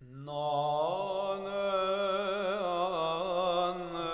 Nonne annes,